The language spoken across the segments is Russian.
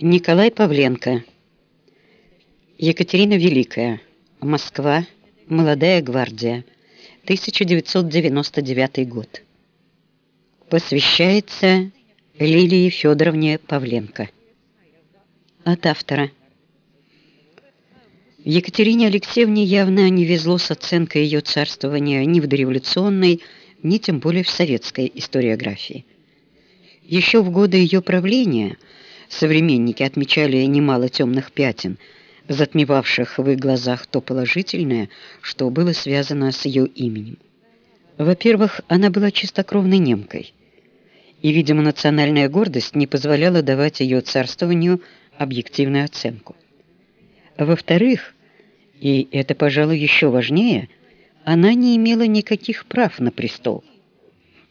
Николай Павленко. Екатерина Великая. Москва. Молодая гвардия. 1999 год. Посвящается Лилии Федоровне Павленко. От автора. Екатерине Алексеевне явно не везло с оценкой ее царствования ни в дореволюционной, ни тем более в советской историографии. Еще в годы ее правления – Современники отмечали немало темных пятен, затмевавших в их глазах то положительное, что было связано с ее именем. Во-первых, она была чистокровной немкой, и, видимо, национальная гордость не позволяла давать ее царствованию объективную оценку. Во-вторых, и это, пожалуй, еще важнее, она не имела никаких прав на престол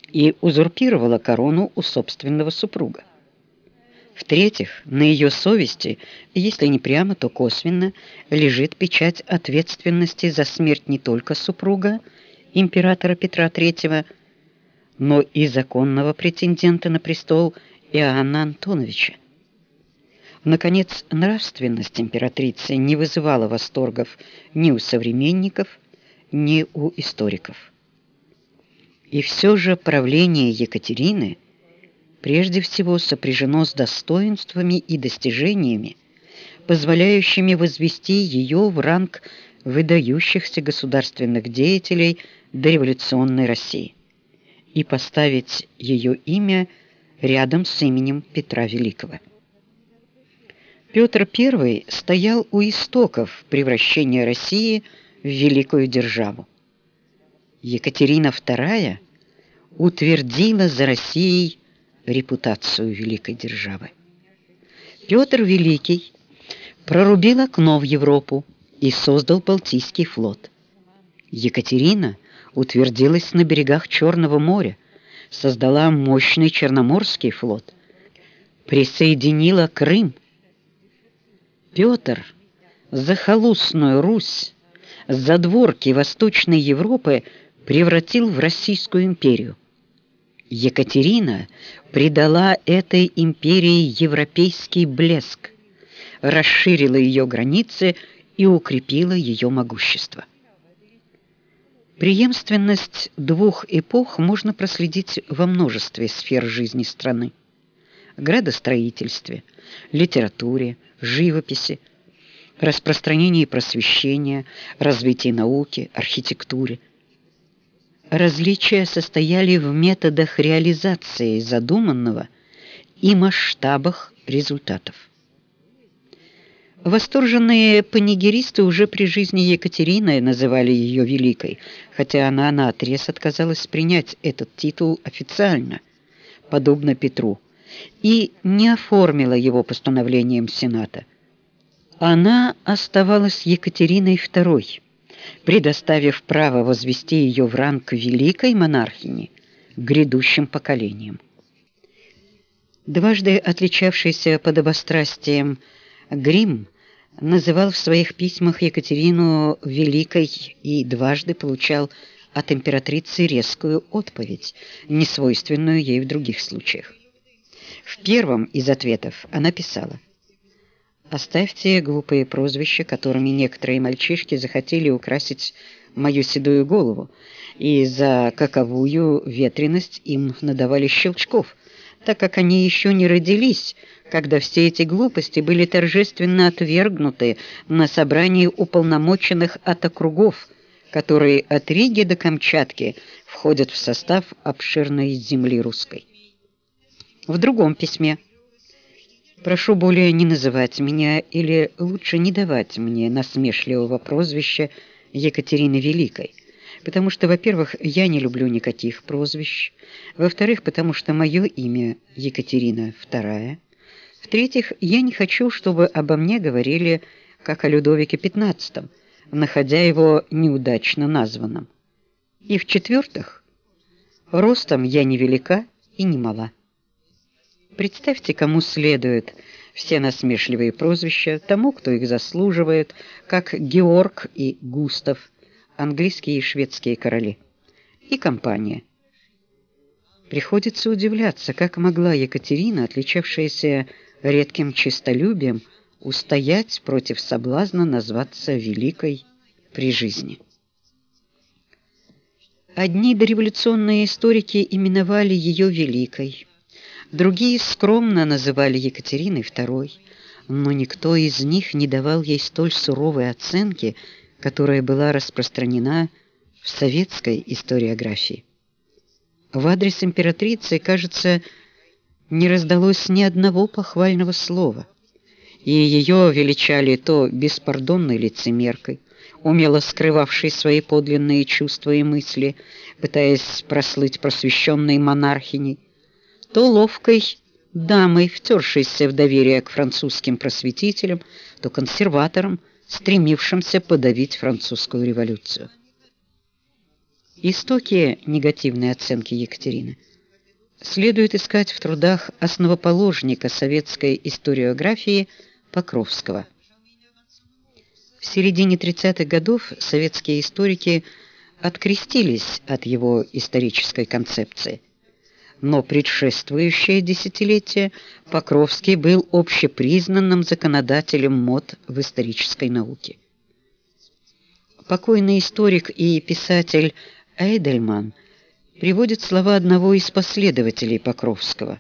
и узурпировала корону у собственного супруга. В-третьих, на ее совести, если не прямо, то косвенно, лежит печать ответственности за смерть не только супруга, императора Петра III, но и законного претендента на престол Иоанна Антоновича. Наконец, нравственность императрицы не вызывала восторгов ни у современников, ни у историков. И все же правление Екатерины – прежде всего сопряжено с достоинствами и достижениями, позволяющими возвести ее в ранг выдающихся государственных деятелей дореволюционной России и поставить ее имя рядом с именем Петра Великого. Петр I стоял у истоков превращения России в великую державу. Екатерина II утвердила за Россией репутацию великой державы. Петр Великий прорубил окно в Европу и создал Балтийский флот. Екатерина утвердилась на берегах Черного моря, создала мощный Черноморский флот, присоединила Крым. Петр захолустную Русь, задворки Восточной Европы превратил в Российскую империю. Екатерина придала этой империи европейский блеск, расширила ее границы и укрепила ее могущество. Преемственность двух эпох можно проследить во множестве сфер жизни страны: градостроительстве, литературе, живописи, распространении просвещения, развитии науки, архитектуре. Различия состояли в методах реализации задуманного и масштабах результатов. Восторженные панигеристы уже при жизни Екатерины называли ее великой, хотя она наотрез отказалась принять этот титул официально, подобно Петру, и не оформила его постановлением Сената. Она оставалась Екатериной II предоставив право возвести ее в ранг великой монархини грядущим поколениям. Дважды отличавшийся подобострастием Грим называл в своих письмах Екатерину великой и дважды получал от императрицы резкую отповедь, несвойственную ей в других случаях. В первом из ответов она писала: Оставьте глупые прозвища, которыми некоторые мальчишки захотели украсить мою седую голову, и за каковую ветренность им надавали щелчков, так как они еще не родились, когда все эти глупости были торжественно отвергнуты на собрании уполномоченных от округов, которые от Риги до Камчатки входят в состав обширной земли русской. В другом письме Прошу более не называть меня или лучше не давать мне насмешливого прозвища Екатерины Великой, потому что, во-первых, я не люблю никаких прозвищ, во-вторых, потому что мое имя Екатерина II, в-третьих, я не хочу, чтобы обо мне говорили как о Людовике XV, находя его неудачно названным. И в-четвертых, ростом я не велика и не мала. Представьте, кому следует все насмешливые прозвища, тому, кто их заслуживает, как Георг и Густав, английские и шведские короли, и компания. Приходится удивляться, как могла Екатерина, отличавшаяся редким честолюбием устоять против соблазна назваться великой при жизни. Одни дореволюционные историки именовали ее великой, другие скромно называли Екатериной II, но никто из них не давал ей столь суровой оценки, которая была распространена в советской историографии. В адрес императрицы, кажется, не раздалось ни одного похвального слова, и ее величали то беспардонной лицемеркой, умело скрывавшей свои подлинные чувства и мысли, пытаясь прослыть просвещенной монархиней, то ловкой дамой, втершейся в доверие к французским просветителям, то консерваторам, стремившимся подавить французскую революцию. Истоки негативной оценки Екатерины следует искать в трудах основоположника советской историографии Покровского – в середине 30-х годов советские историки открестились от его исторической концепции. Но предшествующее десятилетие Покровский был общепризнанным законодателем мод в исторической науке. Покойный историк и писатель Эйдельман приводит слова одного из последователей Покровского,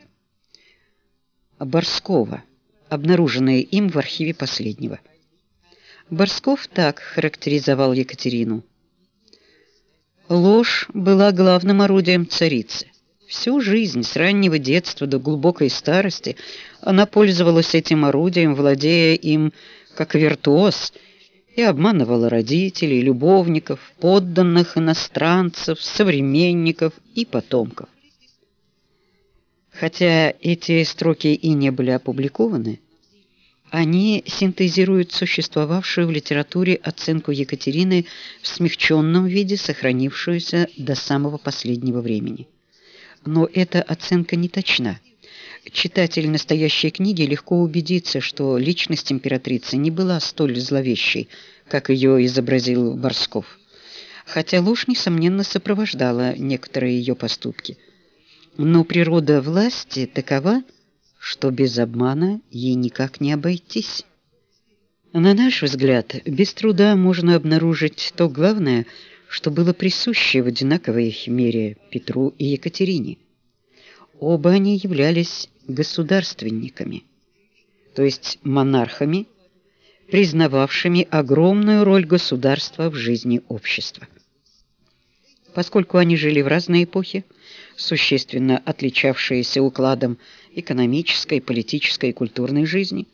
Борского, обнаруженные им в архиве последнего – Борсков так характеризовал Екатерину. Ложь была главным орудием царицы. Всю жизнь, с раннего детства до глубокой старости, она пользовалась этим орудием, владея им как виртуоз, и обманывала родителей, любовников, подданных иностранцев, современников и потомков. Хотя эти строки и не были опубликованы, они синтезируют существовавшую в литературе оценку Екатерины в смягченном виде, сохранившуюся до самого последнего времени. Но эта оценка не точна. Читатель настоящей книги легко убедится, что личность императрицы не была столь зловещей, как ее изобразил Борсков. Хотя ложь, несомненно, сопровождала некоторые ее поступки. Но природа власти такова, что без обмана ей никак не обойтись. На наш взгляд, без труда можно обнаружить то главное, что было присуще в одинаковой мере Петру и Екатерине. Оба они являлись государственниками, то есть монархами, признававшими огромную роль государства в жизни общества. Поскольку они жили в разные эпохи, существенно отличавшиеся укладом экономической, политической и культурной жизни,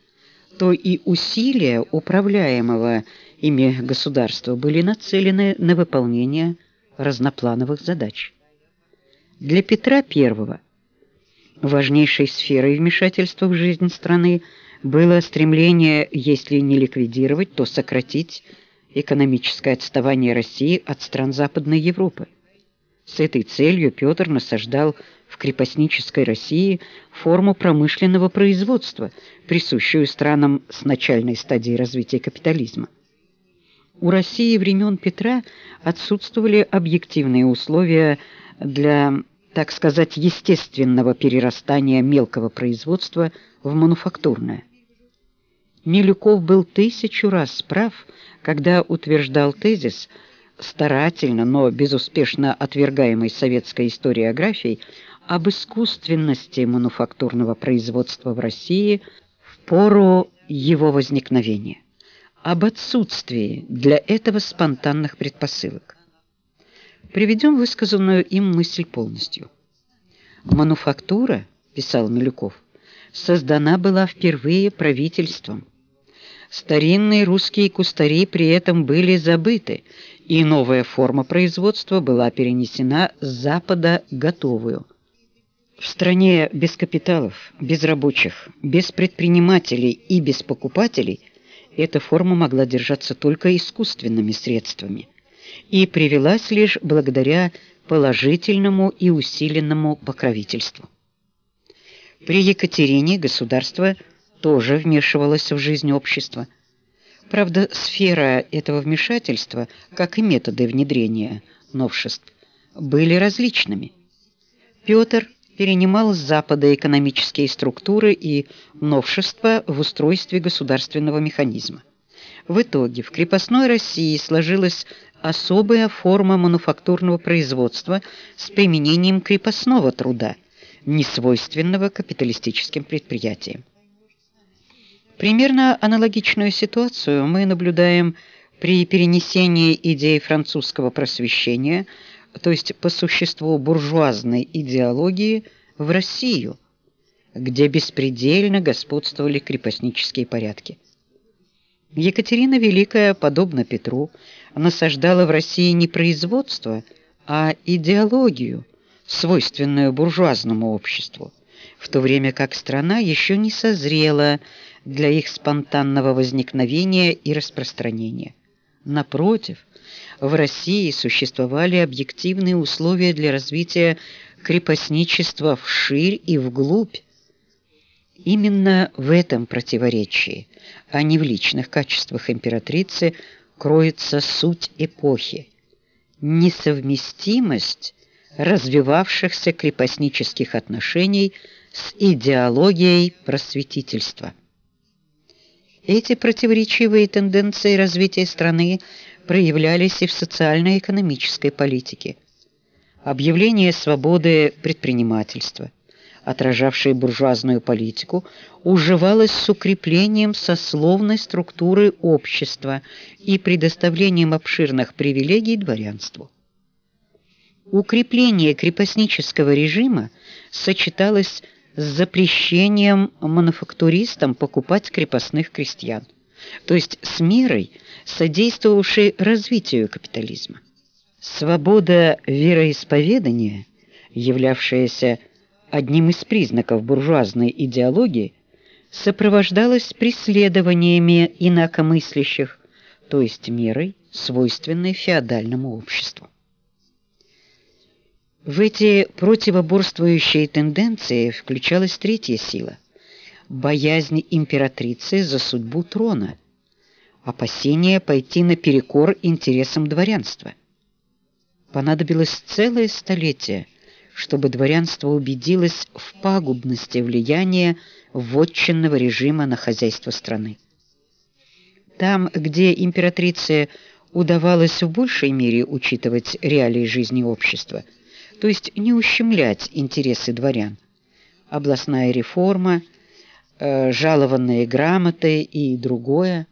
то и усилия управляемого ими государства были нацелены на выполнение разноплановых задач. Для Петра I важнейшей сферой вмешательства в жизнь страны было стремление, если не ликвидировать, то сократить экономическое отставание России от стран Западной Европы. С этой целью Петр насаждал крепостнической России форму промышленного производства, присущую странам с начальной стадии развития капитализма. У России времен Петра отсутствовали объективные условия для, так сказать, естественного перерастания мелкого производства в мануфактурное. Милюков был тысячу раз прав, когда утверждал тезис, старательно, но безуспешно отвергаемой советской историографией, об искусственности мануфактурного производства в России в пору его возникновения, об отсутствии для этого спонтанных предпосылок. Приведем высказанную им мысль полностью. Мануфактура, писал Милюков, создана была впервые правительством. Старинные русские кустари при этом были забыты, и новая форма производства была перенесена с запада готовую – в стране без капиталов, без рабочих, без предпринимателей и без покупателей эта форма могла держаться только искусственными средствами и привелась лишь благодаря положительному и усиленному покровительству. При Екатерине государство тоже вмешивалось в жизнь общества. Правда, сфера этого вмешательства, как и методы внедрения новшеств, были различными. Петр перенимал с Запада экономические структуры и новшества в устройстве государственного механизма. В итоге в крепостной России сложилась особая форма мануфактурного производства с применением крепостного труда, несвойственного капиталистическим предприятиям. Примерно аналогичную ситуацию мы наблюдаем при перенесении идей французского просвещения, то есть по существу буржуазной идеологии, в Россию, где беспредельно господствовали крепостнические порядки. Екатерина Великая, подобно Петру, насаждала в России не производство, а идеологию, свойственную буржуазному обществу, в то время как страна еще не созрела для их спонтанного возникновения и распространения. Напротив, в России существовали объективные условия для развития крепостничества вширь и вглубь, Именно в этом противоречии, а не в личных качествах императрицы, кроется суть эпохи. Несовместимость развивавшихся крепостнических отношений с идеологией просветительства. Эти противоречивые тенденции развития страны проявлялись и в социально-экономической политике. Объявление свободы предпринимательства – отражавшей буржуазную политику, уживалась с укреплением сословной структуры общества и предоставлением обширных привилегий дворянству. Укрепление крепостнического режима сочеталось с запрещением мануфактуристам покупать крепостных крестьян, то есть с мерой, содействовавшей развитию капитализма. Свобода вероисповедания, являвшаяся одним из признаков буржуазной идеологии, сопровождалось преследованиями инакомыслящих, то есть мерой, свойственной феодальному обществу. В эти противоборствующие тенденции включалась третья сила боязнь императрицы за судьбу трона, опасение пойти наперекор интересам дворянства. Понадобилось целое столетие чтобы дворянство убедилось в пагубности влияния вотчинного режима на хозяйство страны. Там, где императрице удавалось в большей мере учитывать реалии жизни общества, то есть не ущемлять интересы дворян, областная реформа, э, жалованные грамоты и другое,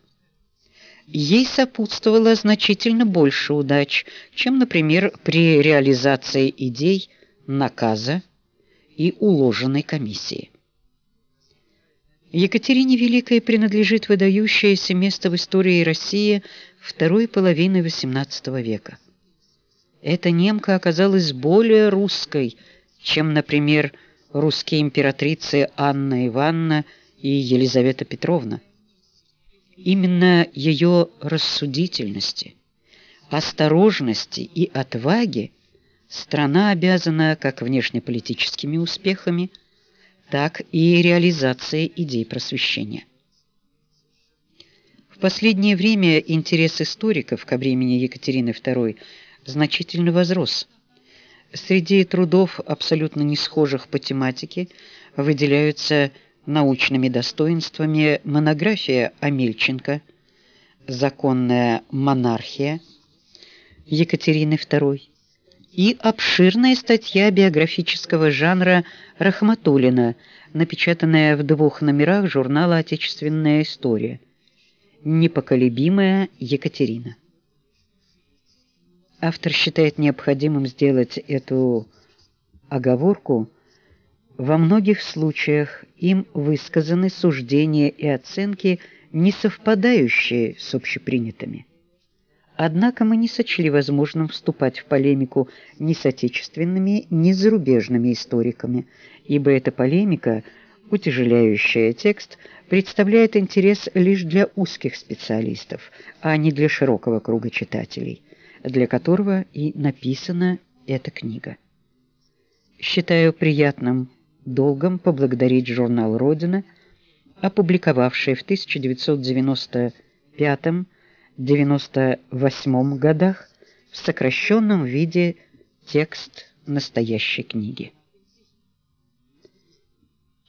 ей сопутствовало значительно больше удач, чем, например, при реализации идей наказа и уложенной комиссии. Екатерине Великой принадлежит выдающееся место в истории России второй половины XVIII века. Эта немка оказалась более русской, чем, например, русские императрицы Анна Ивановна и Елизавета Петровна. Именно ее рассудительности, осторожности и отваге страна обязана как внешнеполитическими успехами, так и реализацией идей просвещения. В последнее время интерес историков к времени Екатерины II значительно возрос. Среди трудов, абсолютно не схожих по тематике, выделяются научными достоинствами монография Амельченко «Законная монархия» Екатерины II и обширная статья биографического жанра Рахматуллина, напечатанная в двух номерах журнала «Отечественная история». «Непоколебимая Екатерина». Автор считает необходимым сделать эту оговорку. Во многих случаях им высказаны суждения и оценки, не совпадающие с общепринятыми. Однако мы не сочли возможным вступать в полемику ни с отечественными, ни с зарубежными историками, ибо эта полемика, утяжеляющая текст, представляет интерес лишь для узких специалистов, а не для широкого круга читателей, для которого и написана эта книга. Считаю приятным долгом поблагодарить журнал «Родина», опубликовавший в 1995 году 98 годах в сокращенном виде текст настоящей книги.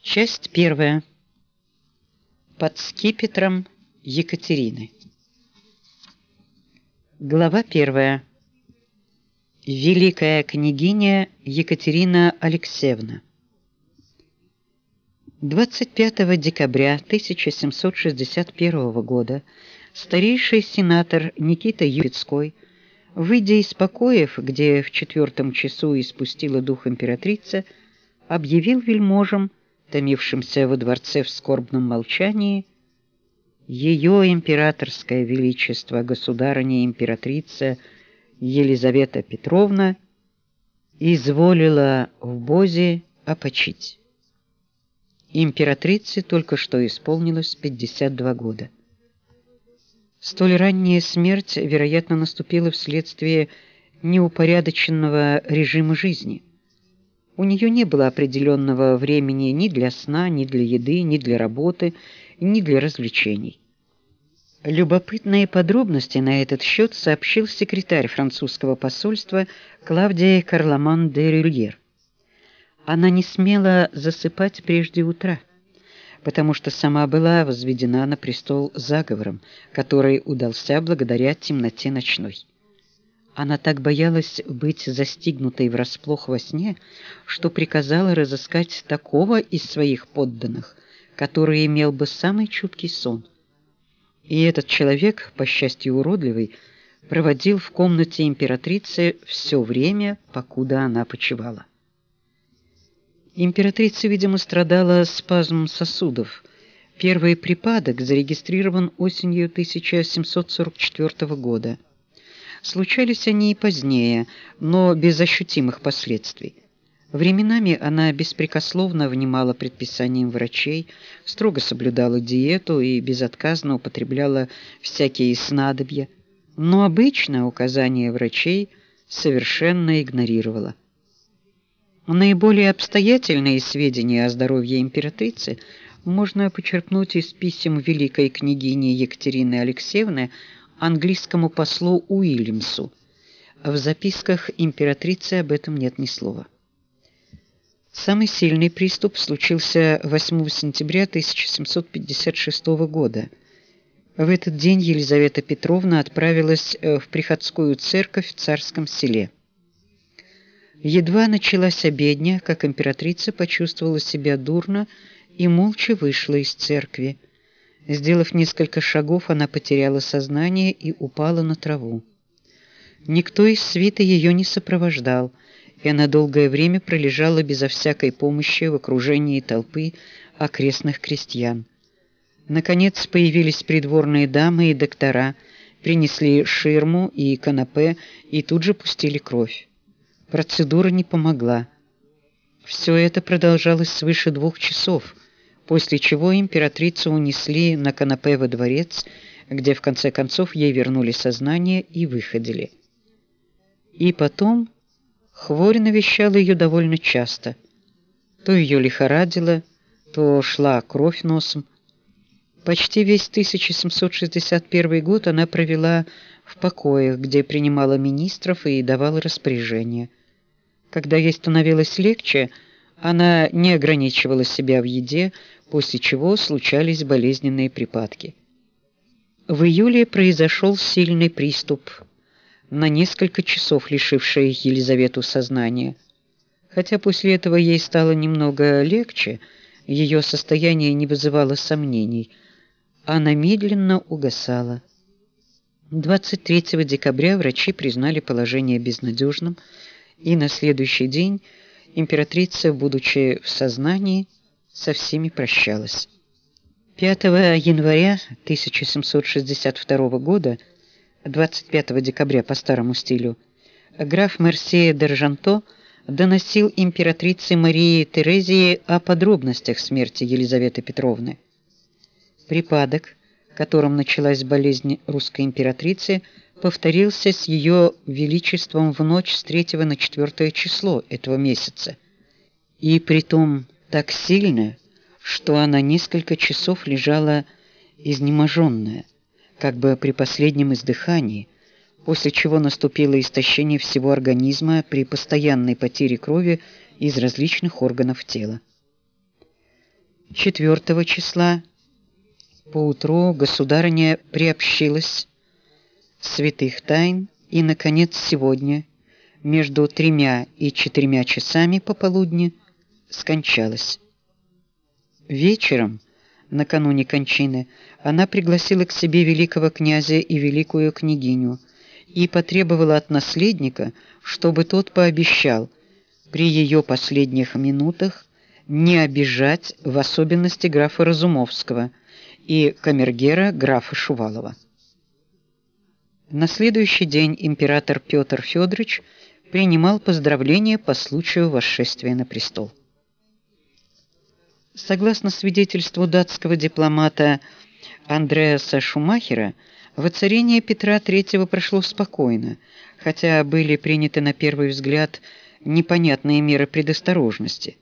Часть первая. Под скипетром Екатерины. Глава первая. Великая княгиня Екатерина Алексеевна. 25 декабря 1761 года старейший сенатор Никита Юрицкой, выйдя из покоев, где в четвертом часу испустила дух императрица, объявил вельможам, томившимся во дворце в скорбном молчании, ее императорское величество, государыня императрица Елизавета Петровна, изволила в Бозе опочить. Императрице только что исполнилось 52 года. Столь ранняя смерть, вероятно, наступила вследствие неупорядоченного режима жизни – у нее не было определенного времени ни для сна, ни для еды, ни для работы, ни для развлечений. Любопытные подробности на этот счет сообщил секретарь французского посольства Клавдия Карламан де Рюльер. Она не смела засыпать прежде утра, потому что сама была возведена на престол заговором, который удался благодаря темноте ночной. Она так боялась быть застигнутой врасплох во сне, что приказала разыскать такого из своих подданных, который имел бы самый чуткий сон. И этот человек, по счастью уродливый, проводил в комнате императрицы все время, покуда она почивала. Императрица, видимо, страдала спазмом сосудов. Первый припадок зарегистрирован осенью 1744 года. Случались они и позднее, но без ощутимых последствий. Временами она беспрекословно внимала предписаниям врачей, строго соблюдала диету и безотказно употребляла всякие снадобья, но обычно указания врачей совершенно игнорировала. Наиболее обстоятельные сведения о здоровье императрицы можно почерпнуть из писем великой княгини Екатерины Алексеевны английскому послу Уильямсу. В записках императрицы об этом нет ни слова. Самый сильный приступ случился 8 сентября 1756 года. В этот день Елизавета Петровна отправилась э, в приходскую церковь в Царском селе. Едва началась обедня, как императрица почувствовала себя дурно и молча вышла из церкви. Сделав несколько шагов, она потеряла сознание и упала на траву. Никто из свита ее не сопровождал, и она долгое время пролежала безо всякой помощи в окружении толпы окрестных крестьян. Наконец появились придворные дамы и доктора, принесли ширму и канапе и тут же пустили кровь. Процедура не помогла. Все это продолжалось свыше двух часов – после чего императрицу унесли на канапе во дворец, где в конце концов ей вернули сознание и выходили. И потом хворь навещала ее довольно часто. То ее лихорадило, то шла кровь носом. Почти весь 1761 год она провела в покоях, где принимала министров и давала распоряжения. Когда ей становилось легче, она не ограничивала себя в еде, после чего случались болезненные припадки. В июле произошел сильный приступ, на несколько часов лишивший Елизавету сознания. Хотя после этого ей стало немного легче, ее состояние не вызывало сомнений. Она медленно угасала. 23 декабря врачи признали положение безнадежным, и на следующий день императрица, будучи в сознании, со всеми прощалась. 5 января 1762 года, 25 декабря по старому стилю, граф Мерсье Держанто доносил императрице Марии Терезии о подробностях смерти Елизаветы Петровны. Припадок, которым началась болезнь русской императрицы, повторился с ее величеством в ночь с 3 на 4 число этого месяца. И притом так сильно, что она несколько часов лежала изнеможенная, как бы при последнем издыхании, после чего наступило истощение всего организма при постоянной потере крови из различных органов тела. 4 числа поутру государыня приобщилась святых тайн и наконец сегодня между тремя и четырьмя часами пополудни скончалась. Вечером, накануне кончины, она пригласила к себе великого князя и великую княгиню и потребовала от наследника, чтобы тот пообещал при ее последних минутах не обижать в особенности графа Разумовского и камергера графа Шувалова. На следующий день император Петр Федорович принимал поздравления по случаю восшествия на престол. Согласно свидетельству датского дипломата Андреаса Шумахера, воцарение Петра III прошло спокойно, хотя были приняты на первый взгляд непонятные меры предосторожности.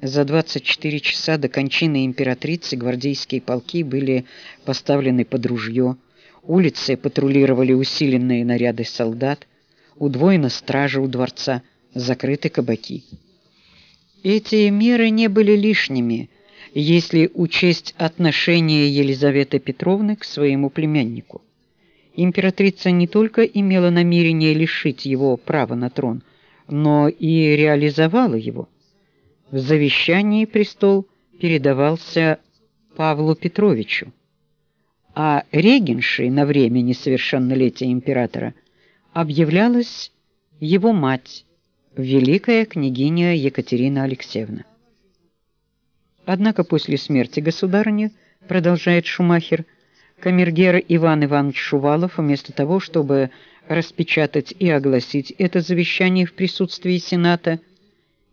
За 24 часа до кончины императрицы гвардейские полки были поставлены под ружье, Улицы патрулировали усиленные наряды солдат, удвоена стража у дворца, закрыты кабаки. Эти меры не были лишними, если учесть отношение Елизаветы Петровны к своему племяннику. Императрица не только имела намерение лишить его права на трон, но и реализовала его. В завещании престол передавался Павлу Петровичу а регеншей на время несовершеннолетия императора объявлялась его мать, великая княгиня Екатерина Алексеевна. Однако после смерти государыни, продолжает Шумахер, камергер Иван Иванович Шувалов вместо того, чтобы распечатать и огласить это завещание в присутствии сената,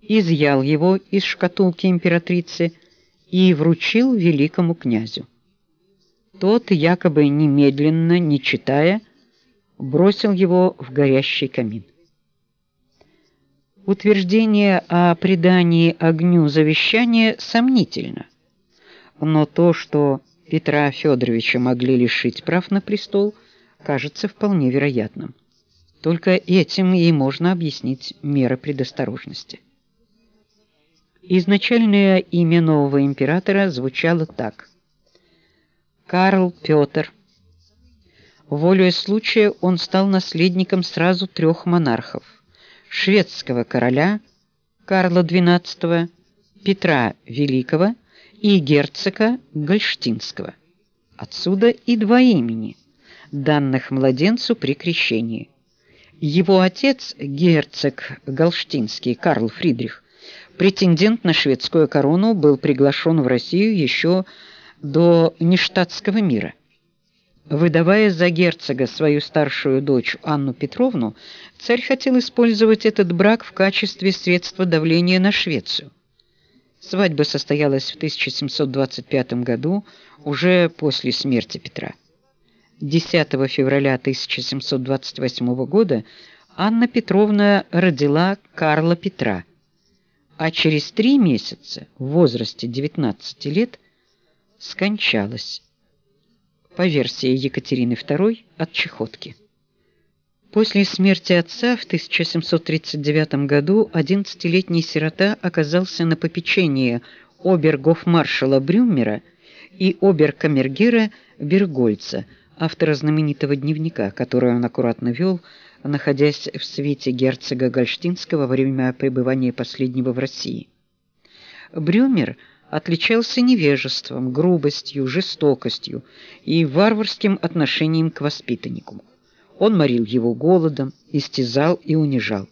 изъял его из шкатулки императрицы и вручил великому князю. Тот, якобы немедленно, не читая, бросил его в горящий камин. Утверждение о предании огню завещания сомнительно. Но то, что Петра Федоровича могли лишить прав на престол, кажется вполне вероятным. Только этим и можно объяснить меры предосторожности. Изначальное имя нового императора звучало так: Карл Петр. Волею случая он стал наследником сразу трех монархов: шведского короля Карла XII, Петра Великого и герцога Гольштинского. Отсюда и два имени, данных младенцу при крещении. Его отец, герцог Гольштинский Карл Фридрих, претендент на шведскую корону, был приглашен в Россию еще до нештатского мира. Выдавая за герцога свою старшую дочь Анну Петровну, царь хотел использовать этот брак в качестве средства давления на Швецию. Свадьба состоялась в 1725 году, уже после смерти Петра. 10 февраля 1728 года Анна Петровна родила Карла Петра, а через три месяца, в возрасте 19 лет, скончалась. По версии Екатерины II от чехотки. После смерти отца в 1739 году 11-летний сирота оказался на попечении обергофмаршала Брюмера и оберкамергера Бергольца, автора знаменитого дневника, который он аккуратно вел, находясь в свете герцога Гольштинского во время пребывания последнего в России. Брюмер – отличался невежеством, грубостью, жестокостью и варварским отношением к воспитаннику. Он морил его голодом, истязал и унижал.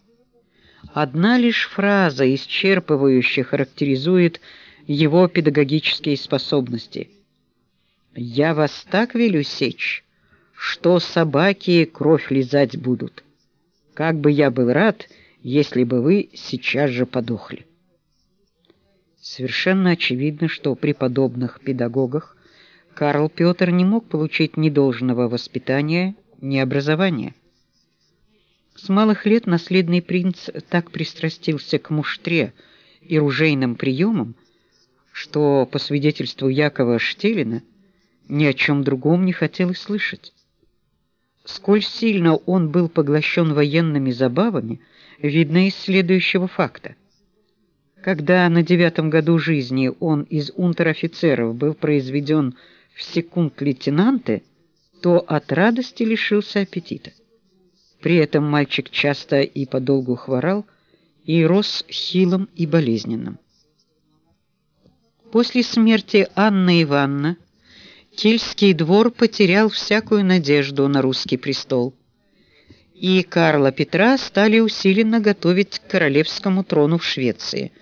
Одна лишь фраза исчерпывающе характеризует его педагогические способности. Я вас так велю сечь, что собаки кровь лизать будут. Как бы я был рад, если бы вы сейчас же подохли. Совершенно очевидно, что при подобных педагогах Карл Петр не мог получить ни должного воспитания, ни образования. С малых лет наследный принц так пристрастился к муштре и ружейным приемам, что, по свидетельству Якова Штелина, ни о чем другом не хотел и слышать. Сколь сильно он был поглощен военными забавами, видно из следующего факта. Когда на девятом году жизни он из унтер-офицеров был произведен в секунд-лейтенанты, то от радости лишился аппетита. При этом мальчик часто и подолгу хворал и рос хилым и болезненным. После смерти Анны Ивановны Кельский двор потерял всякую надежду на русский престол и Карла Петра стали усиленно готовить к королевскому трону в Швеции.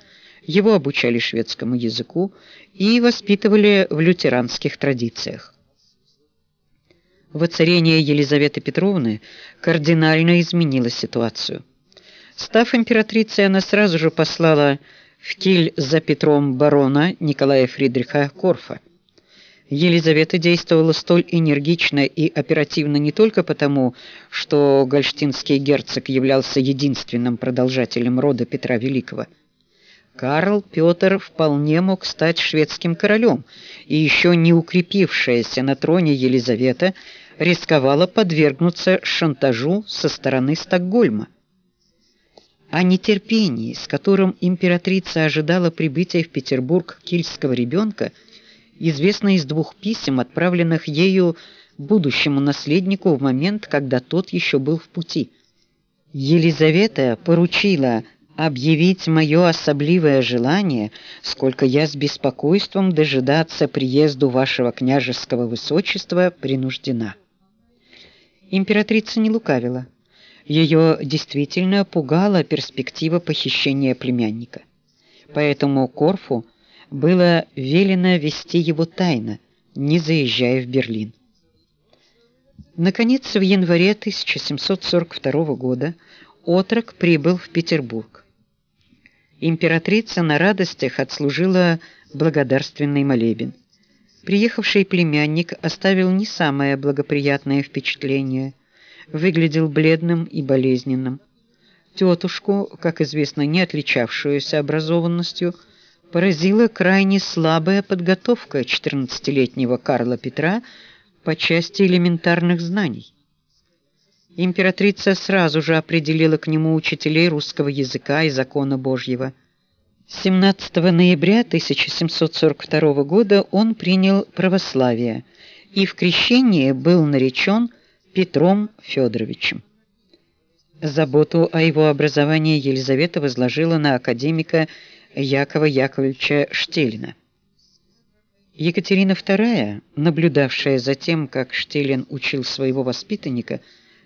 Его обучали шведскому языку и воспитывали в лютеранских традициях. Воцарение Елизаветы Петровны кардинально изменило ситуацию. Став императрицей, она сразу же послала в Киль за Петром барона Николая Фридриха Корфа. Елизавета действовала столь энергично и оперативно не только потому, что гольштинский герцог являлся единственным продолжателем рода Петра Великого. Карл Петр вполне мог стать шведским королем, и еще не укрепившаяся на троне Елизавета рисковала подвергнуться шантажу со стороны Стокгольма. О нетерпении, с которым императрица ожидала прибытия в Петербург кильского ребенка, известно из двух писем, отправленных ею будущему наследнику в момент, когда тот еще был в пути. Елизавета поручила объявить мое особливое желание, сколько я с беспокойством дожидаться приезду вашего княжеского высочества принуждена. Императрица не лукавила. Ее действительно пугала перспектива похищения племянника. Поэтому Корфу было велено вести его тайно, не заезжая в Берлин. Наконец, в январе 1742 года отрок прибыл в Петербург. Императрица на радостях отслужила благодарственный молебен. Приехавший племянник оставил не самое благоприятное впечатление. Выглядел бледным и болезненным. Тетушку, как известно, не отличавшуюся образованностью, поразила крайне слабая подготовка 14-летнего Карла Петра по части элементарных знаний. Императрица сразу же определила к нему учителей русского языка и закона Божьего. 17 ноября 1742 года он принял православие и в крещении был наречен Петром Федоровичем. Заботу о его образовании Елизавета возложила на академика Якова Яковлевича Штелина. Екатерина II, наблюдавшая за тем, как Штелин учил своего воспитанника,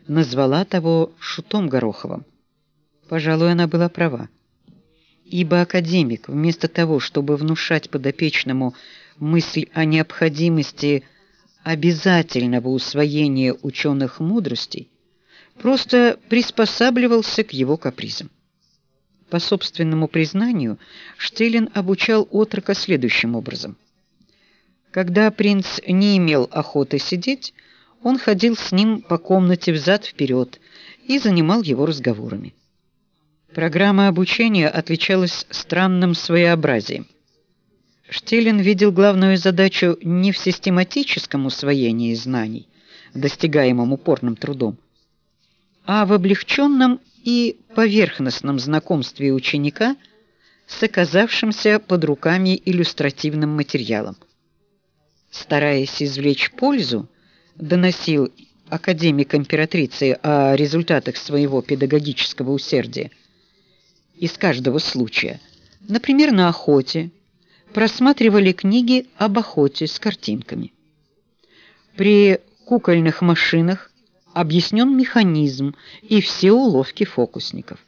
назвала того шутом Гороховым. Пожалуй, она была права. Ибо академик, вместо того, чтобы внушать подопечному мысль о необходимости обязательного усвоения ученых мудростей, просто приспосабливался к его капризам. По собственному признанию, Штелин обучал отрока следующим образом. Когда принц не имел охоты сидеть, он ходил с ним по комнате взад вперед и занимал его разговорами. Программа обучения отличалась странным своеобразием. Штелин видел главную задачу не в систематическом усвоении знаний, достигаемом упорным трудом, а в облегченном и поверхностном знакомстве ученика с оказавшимся под руками иллюстративным материалом. Стараясь извлечь пользу, доносил академик императрицы о результатах своего педагогического усердия из каждого случая. Например, на охоте просматривали книги об охоте с картинками. При кукольных машинах объяснен механизм и все уловки фокусников.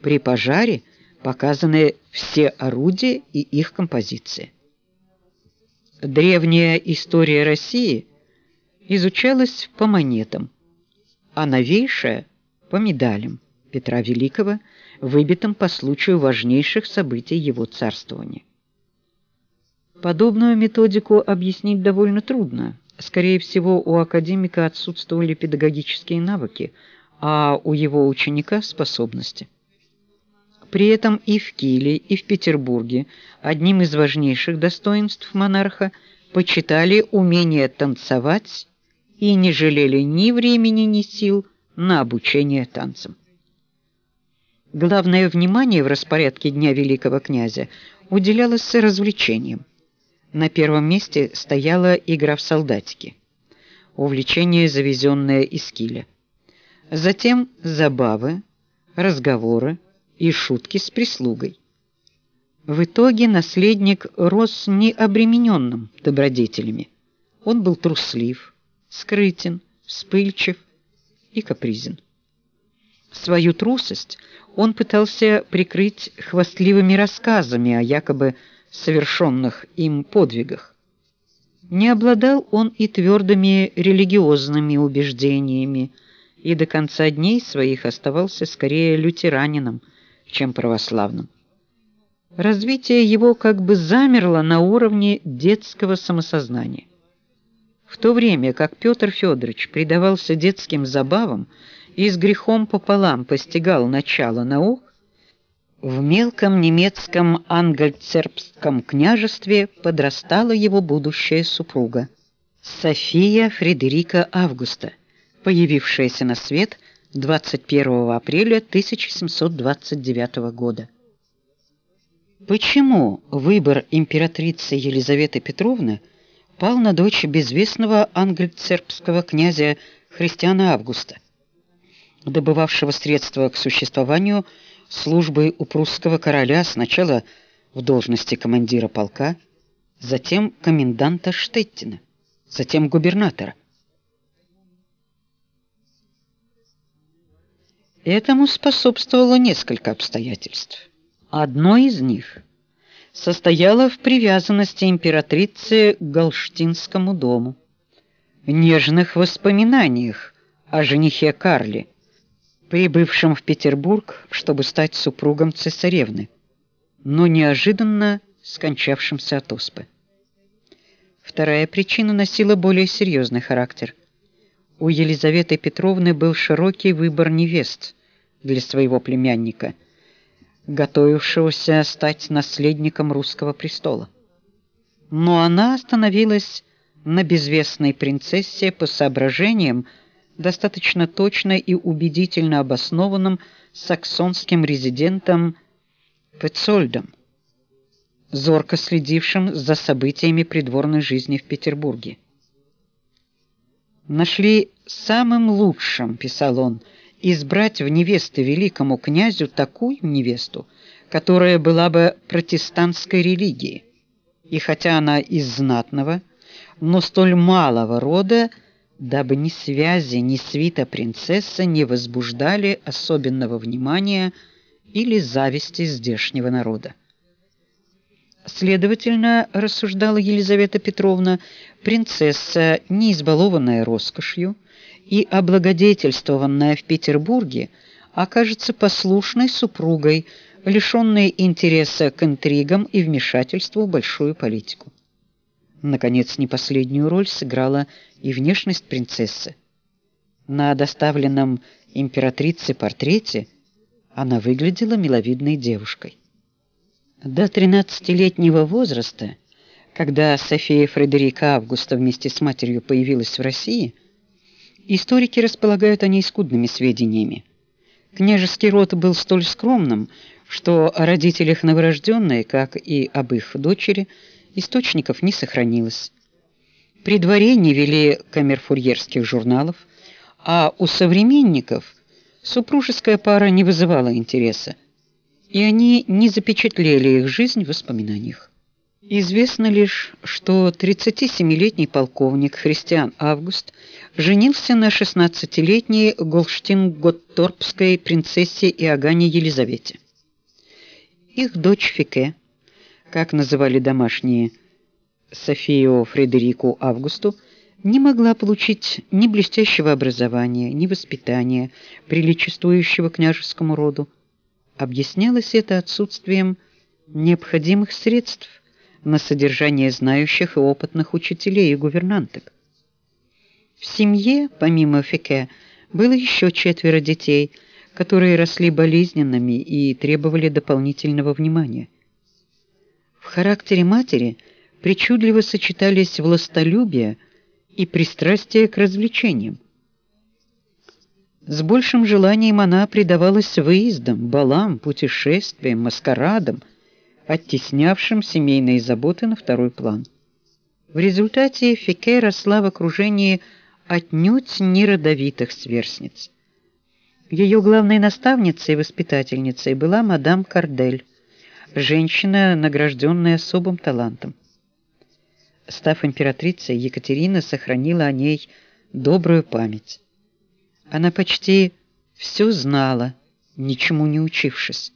При пожаре показаны все орудия и их композиции. Древняя история России изучалась по монетам, а новейшая по медалям Петра Великого, выбитым по случаю важнейших событий его царствования. Подобную методику объяснить довольно трудно, Скорее всего, у академика отсутствовали педагогические навыки, а у его ученика способности. При этом и в Киле, и в Петербурге одним из важнейших достоинств монарха почитали умение танцевать и не жалели ни времени, ни сил на обучение танцам. Главное внимание в распорядке дня великого князя уделялось развлечениям. На первом месте стояла игра в солдатики, увлечение, завезенное из Киля. Затем забавы, разговоры и шутки с прислугой. В итоге наследник рос необремененным добродетелями. Он был труслив, скрытен, вспыльчив и капризен. Свою трусость он пытался прикрыть хвастливыми рассказами о якобы совершенных им подвигах. Не обладал он и твердыми религиозными убеждениями, и до конца дней своих оставался скорее лютеранином, чем православным. Развитие его как бы замерло на уровне детского самосознания. В то время как Петр Федорович предавался детским забавам и с грехом пополам постигал начало наук, в мелком немецком ангельцербском княжестве подрастала его будущая супруга София Фредерика Августа, появившаяся на свет 21 апреля 1729 года. Почему выбор императрицы Елизаветы Петровны пал на дочь безвестного ангельцербского князя Христиана Августа, добывавшего средства к существованию службой у прусского короля сначала в должности командира полка, затем коменданта Штеттина, затем губернатора. Этому способствовало несколько обстоятельств. Одно из них состояло в привязанности императрицы к Галштинскому дому, нежных воспоминаниях о женихе Карле, прибывшем в Петербург, чтобы стать супругом цесаревны, но неожиданно скончавшимся от оспы. Вторая причина носила более серьезный характер. У Елизаветы Петровны был широкий выбор невест для своего племянника – готовившегося стать наследником русского престола. Но она остановилась на безвестной принцессе по соображениям, достаточно точно и убедительно обоснованным саксонским резидентом Петцольдом, зорко следившим за событиями придворной жизни в Петербурге. Нашли самым лучшим, писал он, избрать в невесты великому князю такую невесту, которая была бы протестантской религии. И хотя она из знатного, но столь малого рода, дабы ни связи, ни свита принцессы не возбуждали особенного внимания или зависти здешнего народа. Следовательно, рассуждала Елизавета Петровна, принцесса, не избалованная роскошью, и облагодетельствованная в Петербурге окажется послушной супругой, лишенной интереса к интригам и вмешательству в большую политику. Наконец, не последнюю роль сыграла и внешность принцессы. На доставленном императрице портрете она выглядела миловидной девушкой. До тринадцатилетнего возраста, когда София Фредерика Августа вместе с матерью появилась в России, Историки располагают о ней скудными сведениями. Княжеский род был столь скромным, что о родителях новорожденной, как и об их дочери, источников не сохранилось. При дворе не вели камерфурьерских журналов, а у современников супружеская пара не вызывала интереса, и они не запечатлели их жизнь в воспоминаниях. Известно лишь, что 37-летний полковник Христиан Август женился на 16-летней Голштин-Готторпской принцессе Иоганне Елизавете. Их дочь Фике, как называли домашние Софию Фредерику Августу, не могла получить ни блестящего образования, ни воспитания, приличествующего княжескому роду. Объяснялось это отсутствием необходимых средств – на содержание знающих и опытных учителей и гувернанток. В семье, помимо Фике, было еще четверо детей, которые росли болезненными и требовали дополнительного внимания. В характере матери причудливо сочетались властолюбие и пристрастие к развлечениям. С большим желанием она предавалась выездам, балам, путешествиям, маскарадам, оттеснявшим семейные заботы на второй план. В результате Фике росла в окружении отнюдь не родовитых сверстниц. Ее главной наставницей и воспитательницей была мадам Кардель, женщина, награжденная особым талантом. Став императрицей, Екатерина сохранила о ней добрую память. Она почти все знала, ничему не учившись.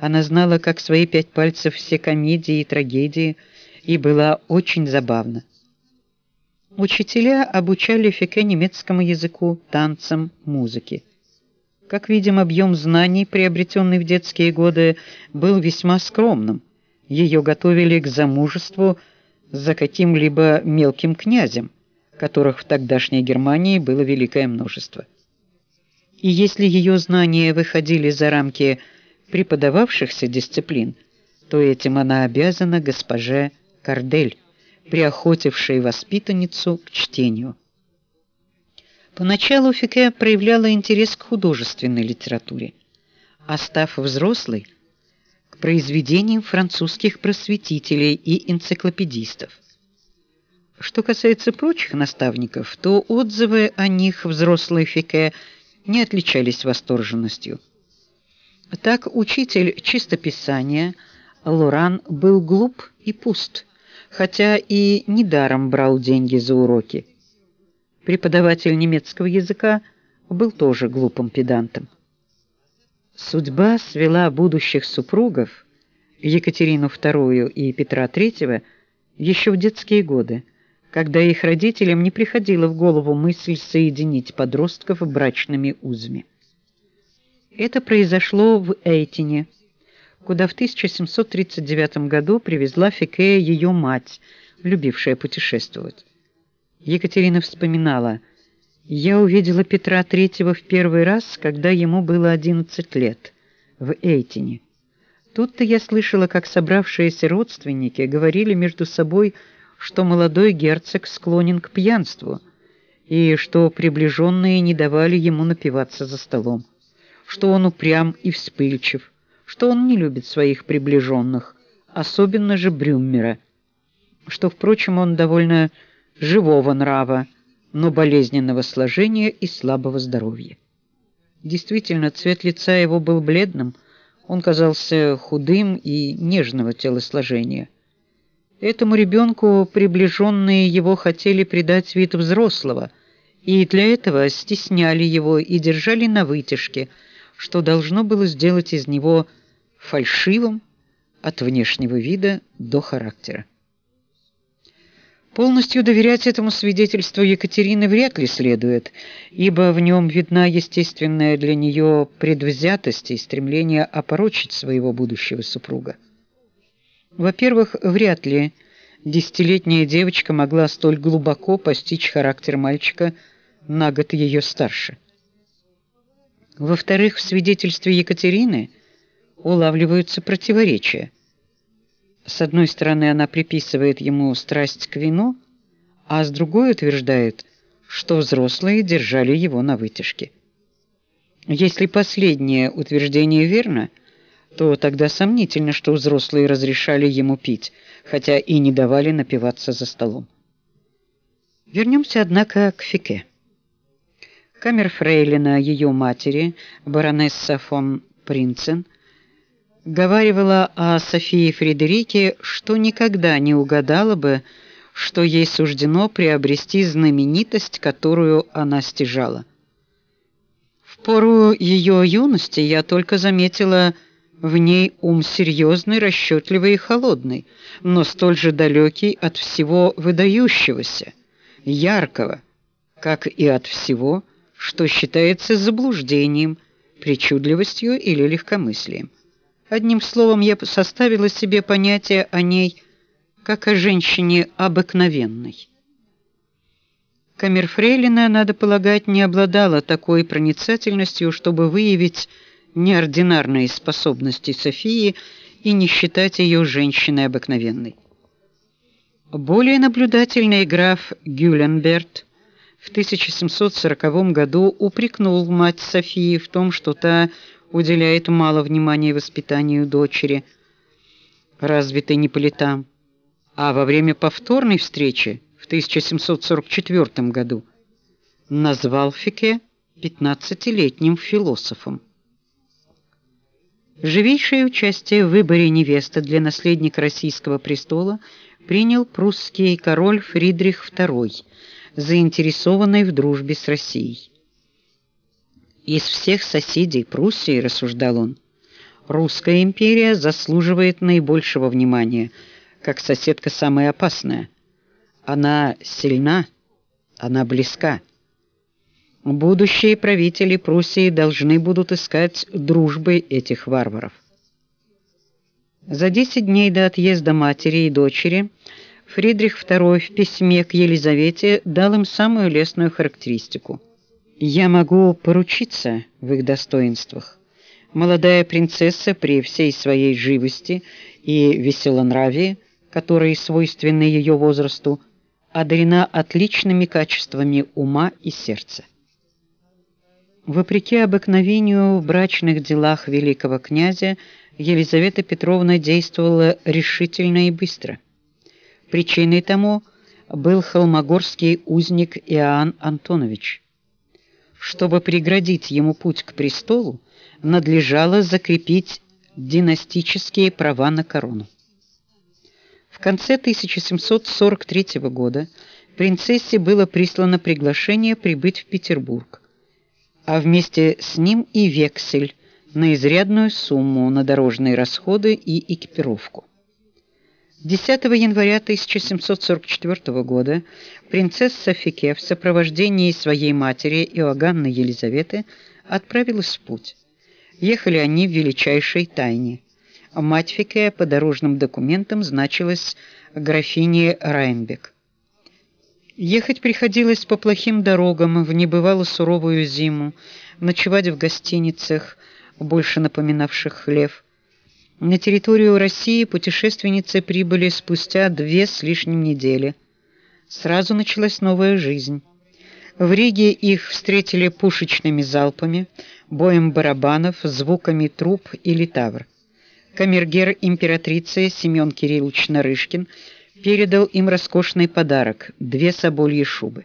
Она знала, как свои пять пальцев, все комедии и трагедии, и была очень забавна. Учителя обучали Фике немецкому языку, танцам, музыке. Как видим, объем знаний, приобретенный в детские годы, был весьма скромным. Ее готовили к замужеству за каким-либо мелким князем, которых в тогдашней Германии было великое множество. И если ее знания выходили за рамки преподававшихся дисциплин, то этим она обязана госпоже Кардель, приохотившей воспитанницу к чтению. Поначалу Фике проявляла интерес к художественной литературе, а став взрослой, к произведениям французских просветителей и энциклопедистов. Что касается прочих наставников, то отзывы о них взрослой Фике не отличались восторженностью. Так учитель чистописания Лоран был глуп и пуст, хотя и недаром брал деньги за уроки. Преподаватель немецкого языка был тоже глупым педантом. Судьба свела будущих супругов Екатерину II и Петра III еще в детские годы когда их родителям не приходила в голову мысль соединить подростков брачными узами. Это произошло в Эйтине, куда в 1739 году привезла Фике ее мать, любившая путешествовать. Екатерина вспоминала: "Я увидела Петра III в первый раз, когда ему было 11 лет, в Эйтине. Тут-то я слышала, как собравшиеся родственники говорили между собой что молодой герцог склонен к пьянству и что приближенные не давали ему напиваться за столом, что он упрям и вспыльчив, что он не любит своих приближенных, особенно же Брюммера, что, впрочем, он довольно живого нрава, но болезненного сложения и слабого здоровья. Действительно, цвет лица его был бледным, он казался худым и нежного телосложения. Этому ребенку приближенные его хотели придать вид взрослого, и для этого стесняли его и держали на вытяжке, что должно было сделать из него фальшивым от внешнего вида до характера. Полностью доверять этому свидетельству Екатерины вряд ли следует, ибо в нем видна естественная для нее предвзятость и стремление опорочить своего будущего супруга. Во-первых, вряд ли десятилетняя девочка могла столь глубоко постичь характер мальчика на год ее старше. Во-вторых, в свидетельстве Екатерины улавливаются противоречия. С одной стороны, она приписывает ему страсть к вину, а с другой утверждает, что взрослые держали его на вытяжке. Если последнее утверждение верно, то тогда сомнительно, что взрослые разрешали ему пить, хотя и не давали напиваться за столом. Вернемся, однако, к Фике. Камерфрейлина ее матери, баронесса фон Принцен, говаривала о Софии Фредерике, что никогда не угадала бы, что ей суждено приобрести знаменитость, которую она стяжала. В пору ее юности я только заметила в ней ум серьезный, расчетливый и холодный, но столь же далекий от всего выдающегося, яркого, как и от всего, что считается заблуждением, причудливостью или легкомыслием. Одним словом, я составила себе понятие о ней как о женщине обыкновенной. Камерфрейлина, надо полагать, не обладала такой проницательностью, чтобы выявить неординарные способности Софии и не считать ее женщиной обыкновенной. Более наблюдательный граф Гюленберт в 1740 году упрекнул мать Софии в том, что та уделяет мало внимания воспитанию дочери. Разве ты не по летам? А во время повторной встречи в 1744 году назвал Фике пятнадцатилетним философом. Живейшее участие в выборе невесты для наследника российского престола принял прусский король Фридрих II, заинтересованный в дружбе с Россией. Из всех соседей Пруссии, рассуждал он, русская империя заслуживает наибольшего внимания, как соседка самая опасная. Она сильна, она близка. Будущие правители Пруссии должны будут искать дружбы этих варваров. За 10 дней до отъезда матери и дочери Фридрих II в письме к Елизавете дал им самую лестную характеристику. «Я могу поручиться в их достоинствах. Молодая принцесса при всей своей живости и веселонравии, которые свойственны ее возрасту, одарена отличными качествами ума и сердца. Вопреки обыкновению в брачных делах великого князя Елизавета Петровна действовала решительно и быстро. Причиной тому был холмогорский узник Иоанн Антонович. Чтобы преградить ему путь к престолу, надлежало закрепить династические права на корону. В конце 1743 года принцессе было прислано приглашение прибыть в Петербург а вместе с ним и вексель на изрядную сумму на дорожные расходы и экипировку. 10 января 1744 года принцесса Фике в сопровождении своей матери Иоганны Елизаветы отправилась в путь. Ехали они в величайшей тайне. Мать Фике по дорожным документам значилась графиней Райнбек. Ехать приходилось по плохим дорогам в небывало суровую зиму, ночевать в гостиницах, больше напоминавших хлев. На территорию России путешественницы прибыли спустя две с лишним недели. Сразу началась новая жизнь. В Риге их встретили пушечными залпами, боем барабанов, звуками труб и литавр. Камергер императрицы Семен Кириллович Нарышкин – передал им роскошный подарок две собольи шубы.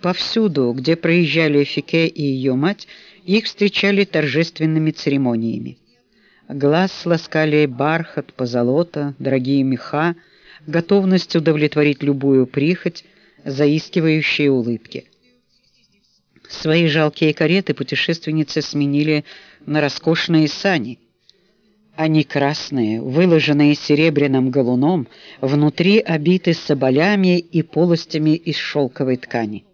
Повсюду, где проезжали Фике и ее мать, их встречали торжественными церемониями. Глаз ласкали бархат, позолота, дорогие меха, готовность удовлетворить любую прихоть, заискивающие улыбки. Свои жалкие кареты путешественницы сменили на роскошные сани – они красные, выложенные серебряным галуном, внутри обиты соболями и полостями из шелковой ткани.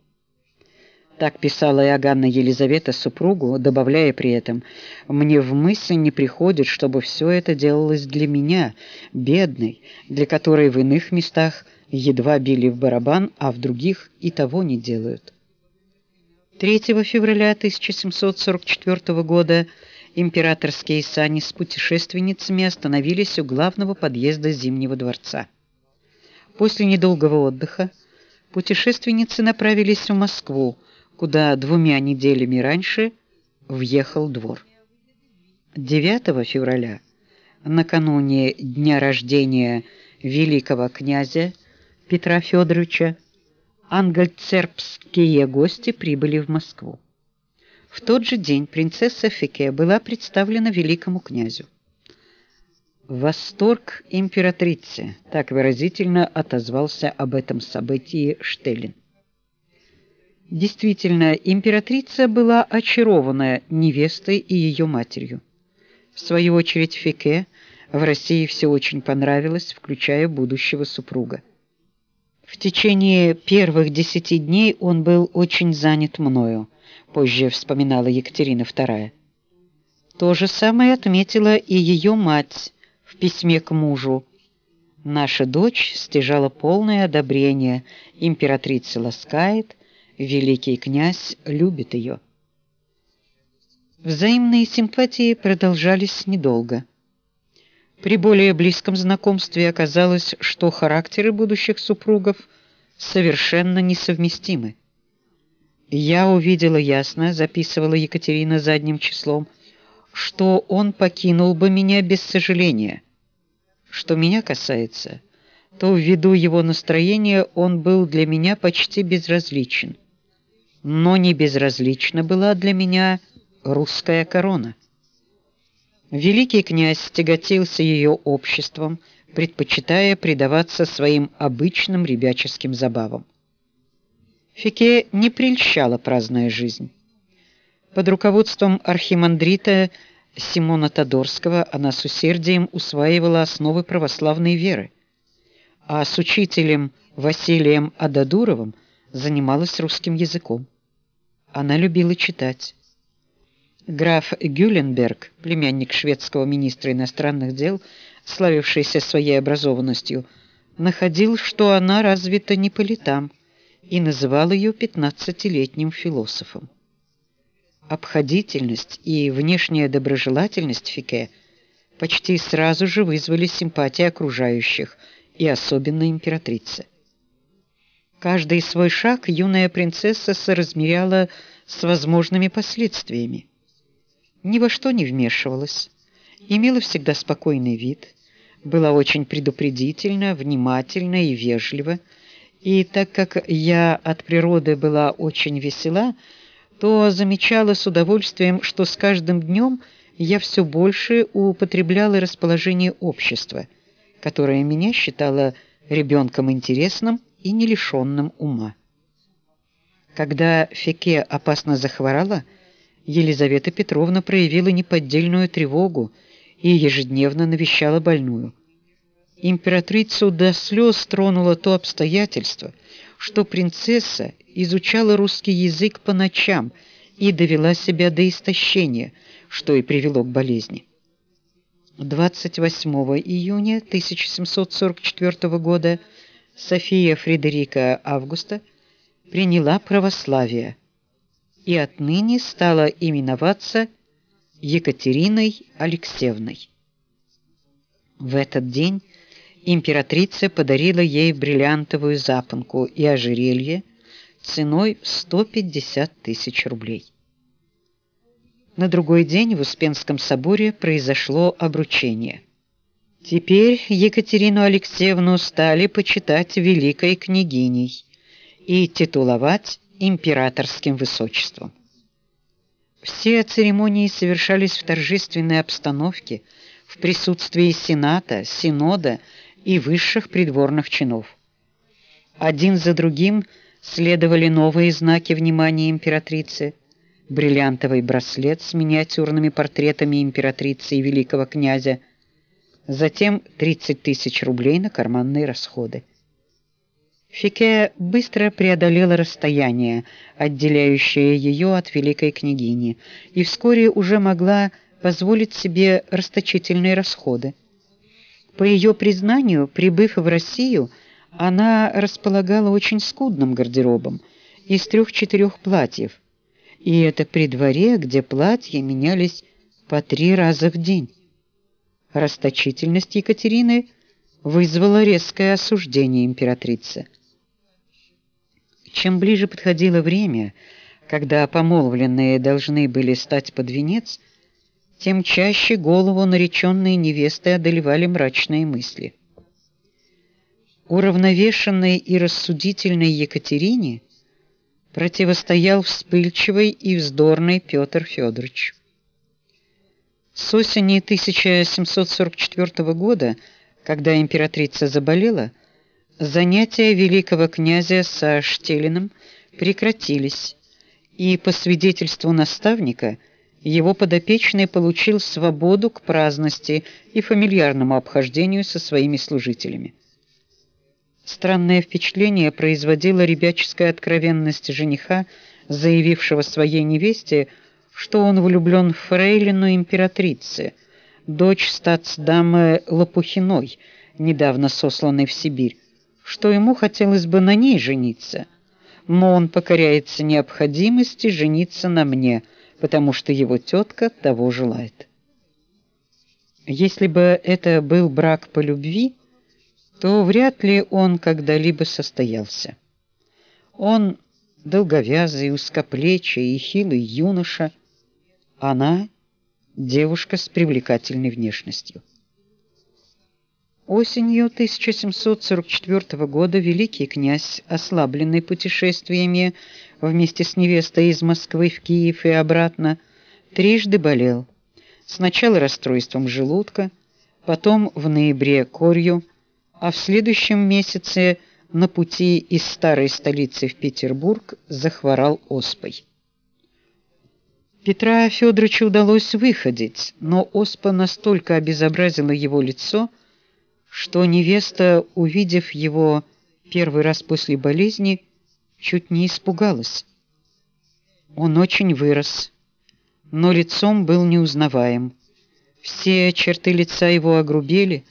Так писала Иоганна Елизавета супругу, добавляя при этом: "Мне в мысль не приходит, чтобы все это делалось для меня, бедной, для которой в иных местах едва били в барабан, а в других и того не делают". 3 февраля 1744 года императорские сани с путешественницами остановились у главного подъезда Зимнего дворца. После недолгого отдыха путешественницы направились в Москву, куда двумя неделями раньше въехал двор. 9 февраля, накануне дня рождения великого князя Петра Федоровича, ангельцербские гости прибыли в Москву. В тот же день принцесса Фике была представлена великому князю. Восторг императрицы, так выразительно отозвался об этом событии Штеллин. Действительно, императрица была очарована невестой и ее матерью. В свою очередь Фике в России все очень понравилось, включая будущего супруга. В течение первых десяти дней он был очень занят мною позже вспоминала Екатерина II. То же самое отметила и ее мать в письме к мужу. Наша дочь стяжала полное одобрение, императрица ласкает, великий князь любит ее. Взаимные симпатии продолжались недолго. При более близком знакомстве оказалось, что характеры будущих супругов совершенно несовместимы. Я увидела ясно, записывала Екатерина задним числом, что он покинул бы меня без сожаления. Что меня касается, то ввиду его настроения он был для меня почти безразличен. Но не безразлична была для меня русская корона. Великий князь тяготился ее обществом, предпочитая предаваться своим обычным ребяческим забавам. Фике не прельщала праздная жизнь. Под руководством архимандрита Симона Тодорского она с усердием усваивала основы православной веры, а с учителем Василием Ададуровым занималась русским языком. Она любила читать. Граф Гюленберг, племянник шведского министра иностранных дел, славившийся своей образованностью, находил, что она развита не по летам и называл ее пятнадцатилетним философом. Обходительность и внешняя доброжелательность Фике почти сразу же вызвали симпатии окружающих и особенно императрицы. Каждый свой шаг юная принцесса соразмеряла с возможными последствиями. Ни во что не вмешивалась, имела всегда спокойный вид, была очень предупредительна, внимательна и вежлива, и так как я от природы была очень весела, то замечала с удовольствием, что с каждым днем я все больше употребляла расположение общества, которое меня считало ребенком интересным и не лишенным ума. Когда Феке опасно захворала, Елизавета Петровна проявила неподдельную тревогу и ежедневно навещала больную. Императрицу до слез тронуло то обстоятельство, что принцесса изучала русский язык по ночам и довела себя до истощения, что и привело к болезни. 28 июня 1744 года София Фредерика Августа приняла православие и отныне стала именоваться Екатериной Алексеевной. В этот день императрица подарила ей бриллиантовую запонку и ожерелье ценой 150 тысяч рублей. На другой день в Успенском соборе произошло обручение. Теперь Екатерину Алексеевну стали почитать великой княгиней и титуловать императорским высочеством. Все церемонии совершались в торжественной обстановке, в присутствии сената, синода и высших придворных чинов. Один за другим следовали новые знаки внимания императрицы: бриллиантовый браслет с миниатюрными портретами императрицы и великого князя, затем 30 тысяч рублей на карманные расходы. Фике быстро преодолела расстояние, отделяющее ее от великой княгини, и вскоре уже могла позволить себе расточительные расходы. По ее признанию, прибыв в Россию, она располагала очень скудным гардеробом из трех-четырех платьев, и это при дворе, где платья менялись по три раза в день. Расточительность Екатерины вызвала резкое осуждение императрицы. Чем ближе подходило время, когда помолвленные должны были стать под венец, тем чаще голову нареченной невесты одолевали мрачные мысли. Уравновешенной и рассудительной Екатерине противостоял вспыльчивый и вздорный Петр Федорович. С осени 1744 года, когда императрица заболела, занятия великого князя со Штелиным прекратились, и по свидетельству наставника – его подопечный получил свободу к праздности и фамильярному обхождению со своими служителями. Странное впечатление производила ребяческая откровенность жениха, заявившего своей невесте, что он влюблен в фрейлину императрицы, дочь статсдамы Лопухиной, недавно сосланной в Сибирь, что ему хотелось бы на ней жениться, но он покоряется необходимости жениться на мне – потому что его тетка того желает. Если бы это был брак по любви, то вряд ли он когда-либо состоялся. Он долговязый, узкоплечий и хилый юноша, она девушка с привлекательной внешностью. Осенью 1744 года великий князь, ослабленный путешествиями вместе с невестой из Москвы в Киев и обратно, трижды болел. Сначала расстройством желудка, потом в ноябре корью, а в следующем месяце на пути из старой столицы в Петербург захворал оспой. Петра Федоровичу удалось выходить, но оспа настолько обезобразила его лицо, что невеста, увидев его первый раз после болезни, чуть не испугалась. Он очень вырос, но лицом был неузнаваем. Все черты лица его огрубели,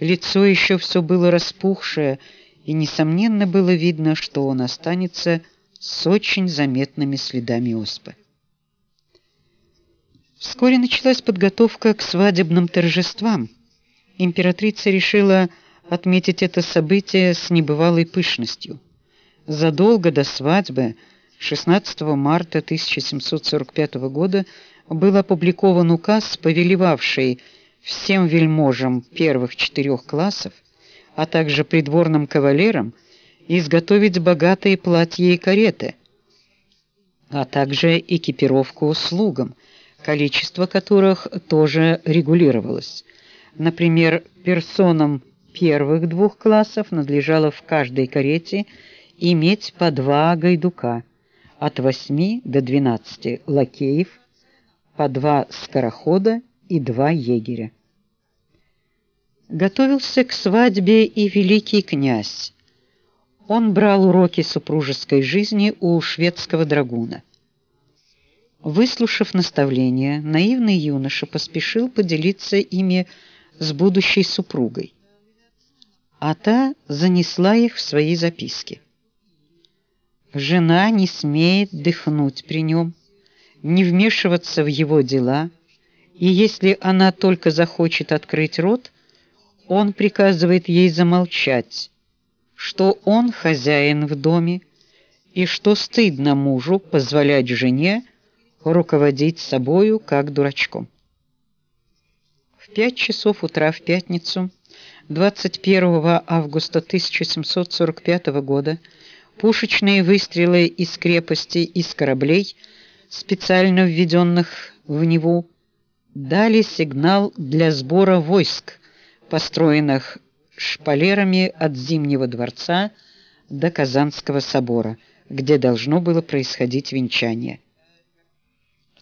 лицо еще все было распухшее, и несомненно было видно, что он останется с очень заметными следами оспы. Вскоре началась подготовка к свадебным торжествам. Императрица решила отметить это событие с небывалой пышностью. Задолго до свадьбы, 16 марта 1745 года, был опубликован указ, повелевавший всем вельможам первых четырех классов, а также придворным кавалерам изготовить богатые платья и кареты, а также экипировку слугам, количество которых тоже регулировалось. Например, персонам первых двух классов надлежало в каждой карете иметь по два гайдука, от 8 до 12 лакеев, по два скорохода и два егеря. Готовился к свадьбе и великий князь. Он брал уроки супружеской жизни у шведского драгуна. Выслушав наставления, наивный юноша поспешил поделиться ими с будущей супругой. А та занесла их в свои записки. Жена не смеет дыхнуть при нем, не вмешиваться в его дела, и если она только захочет открыть рот, он приказывает ей замолчать, что он хозяин в доме и что стыдно мужу позволять жене руководить собою как дурачком. В пять часов утра в пятницу 21 августа 1745 года пушечные выстрелы из крепости из кораблей, специально введенных в Неву, дали сигнал для сбора войск, построенных шпалерами от Зимнего дворца до Казанского собора, где должно было происходить венчание.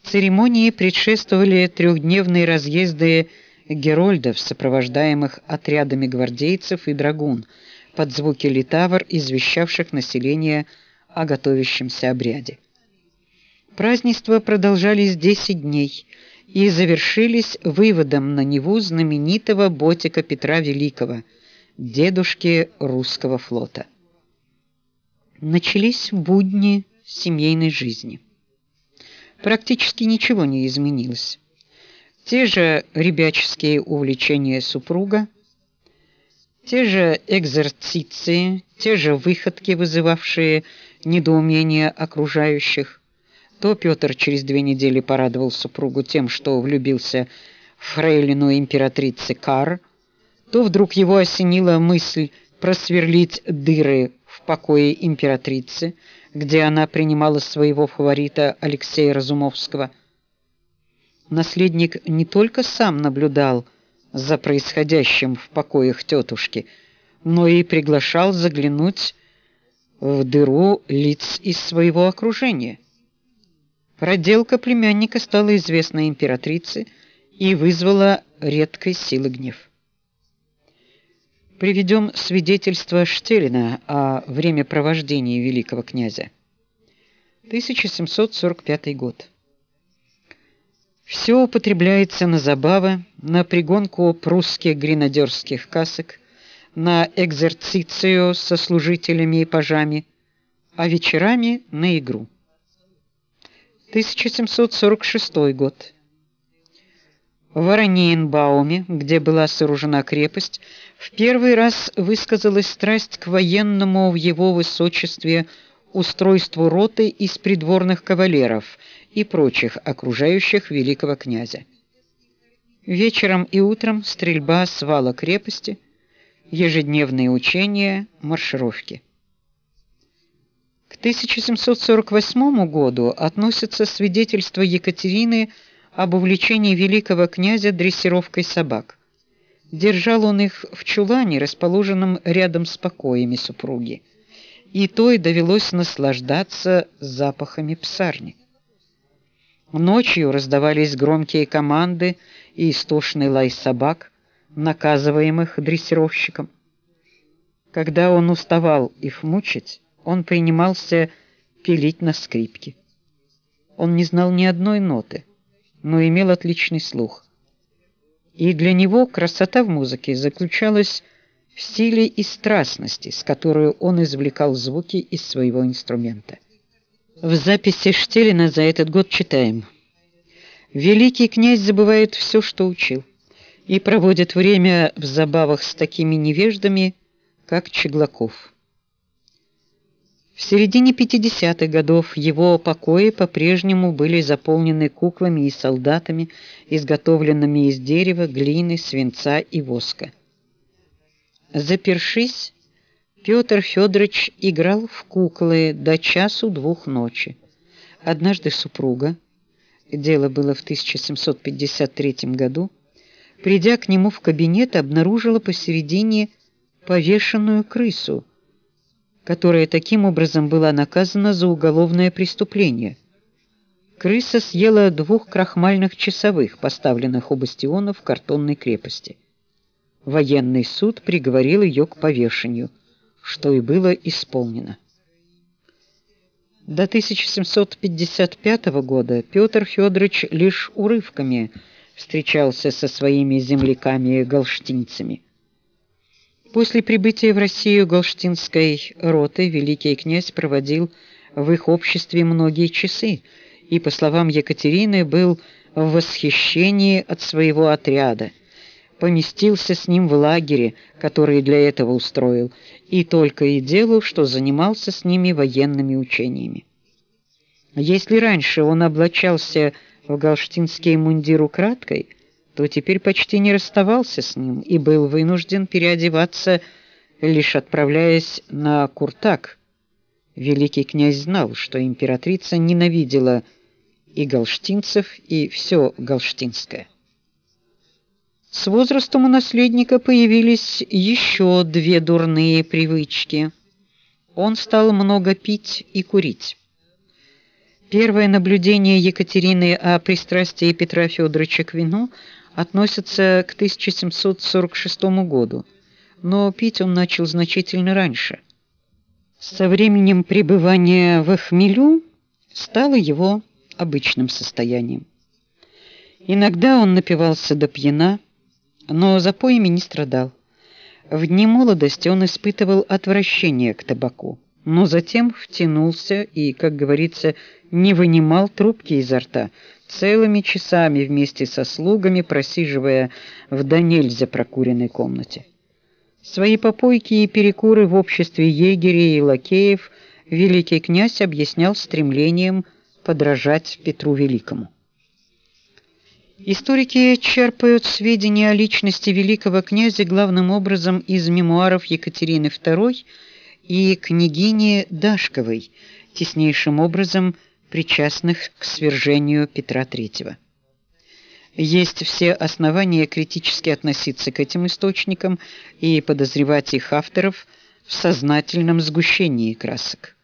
Церемонии предшествовали трехдневные разъезды герольдов, сопровождаемых отрядами гвардейцев и драгун, под звуки литавр, извещавших население о готовящемся обряде. Празднества продолжались 10 дней и завершились выводом на Неву знаменитого ботика Петра Великого, дедушки русского флота. Начались будни семейной жизни практически ничего не изменилось. Те же ребяческие увлечения супруга, те же экзерциции, те же выходки, вызывавшие недоумение окружающих. То Петр через две недели порадовал супругу тем, что влюбился в фрейлину императрицы Кар, то вдруг его осенила мысль просверлить дыры в покое императрицы, где она принимала своего фаворита Алексея Разумовского. Наследник не только сам наблюдал за происходящим в покоях тетушки, но и приглашал заглянуть в дыру лиц из своего окружения. Проделка племянника стала известна императрице и вызвала редкой силы гнев приведем свидетельство Штелина о времяпровождении великого князя. 1745 год. Все употребляется на забавы, на пригонку прусских гренадерских касок, на экзерцицию со служителями и пажами, а вечерами на игру. 1746 год. В Ораниенбауме, где была сооружена крепость, в первый раз высказалась страсть к военному в его высочестве устройству роты из придворных кавалеров и прочих окружающих великого князя. Вечером и утром стрельба с вала крепости, ежедневные учения, маршировки. К 1748 году относятся свидетельства Екатерины об увлечении великого князя дрессировкой собак. Держал он их в чулане, расположенном рядом с покоями супруги, и той довелось наслаждаться запахами псарни. Ночью раздавались громкие команды и истошный лай собак, наказываемых дрессировщиком. Когда он уставал их мучить, он принимался пилить на скрипке. Он не знал ни одной ноты, но имел отличный слух. И для него красота в музыке заключалась в силе и страстности, с которой он извлекал звуки из своего инструмента. В записи Штелина за этот год читаем: Великий князь забывает все, что учил, и проводит время в забавах с такими невеждами, как Чеглаков. В середине 50-х годов его покои по-прежнему были заполнены куклами и солдатами, изготовленными из дерева, глины, свинца и воска. Запершись, Петр Федорович играл в куклы до часу двух ночи. Однажды супруга, дело было в 1753 году, придя к нему в кабинет, обнаружила посередине повешенную крысу, которая таким образом была наказана за уголовное преступление. Крыса съела двух крахмальных часовых, поставленных у бастиона в картонной крепости. Военный суд приговорил ее к повешению, что и было исполнено. До 1755 года Петр Федорович лишь урывками встречался со своими земляками-галштинцами. После прибытия в Россию галштинской роты великий князь проводил в их обществе многие часы и, по словам Екатерины, был в восхищении от своего отряда. Поместился с ним в лагере, который для этого устроил, и только и делал, что занимался с ними военными учениями. Если раньше он облачался в галштинский мундир украдкой, то теперь почти не расставался с ним и был вынужден переодеваться, лишь отправляясь на Куртак. Великий князь знал, что императрица ненавидела и галштинцев, и все галштинское. С возрастом у наследника появились еще две дурные привычки. Он стал много пить и курить. Первое наблюдение Екатерины о пристрастии Петра Федоровича к вину относится к 1746 году, но пить он начал значительно раньше. Со временем пребывания в хмелю стало его обычным состоянием. Иногда он напивался до пьяна, но запоями не страдал. В дни молодости он испытывал отвращение к табаку, но затем втянулся и, как говорится, не вынимал трубки изо рта, целыми часами вместе со слугами просиживая в до прокуренной комнате. Свои попойки и перекуры в обществе егерей и лакеев великий князь объяснял стремлением подражать Петру Великому. Историки черпают сведения о личности великого князя главным образом из мемуаров Екатерины II и княгини Дашковой, теснейшим образом причастных к свержению Петра III. Есть все основания критически относиться к этим источникам и подозревать их авторов в сознательном сгущении красок.